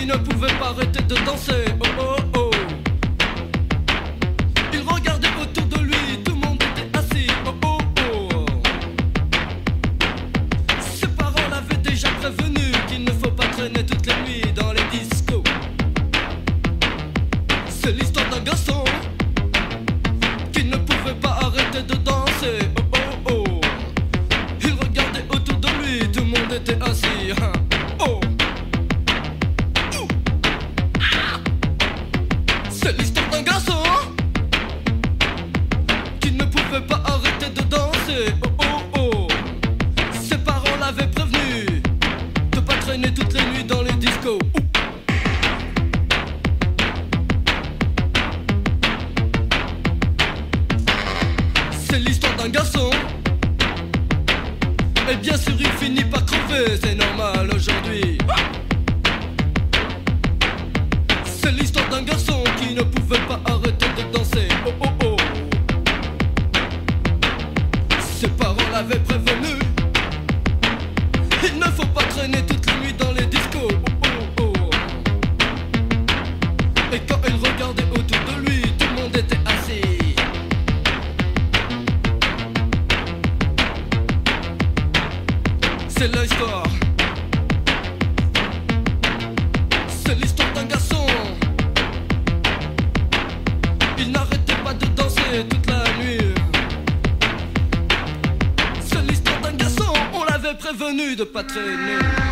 qui ne pouvait pas arrêter de danser. Oh oh oh. Il regardait autour de lui, tout le monde était assis. Oh oh oh. Ses parents l'avaient déjà prévenu qu'il ne faut pas traîner toutes les nuits dans les discos. C'est l'histoire d'un garçon C'est l'histoire d'un garçon. Et bien sûr, il finit par crever, c'est normal aujourd'hui. C'est l'histoire d'un garçon qui ne pouvait pas arrêter de danser. Oh oh oh. Ses parents l'avaient prévenu. C'est l'histoire. C'est l'histoire d'un garçon. Il n'arrêtait pas de danser toute la nuit. C'est l'histoire d'un garçon. On l'avait prévenu de pas traîner.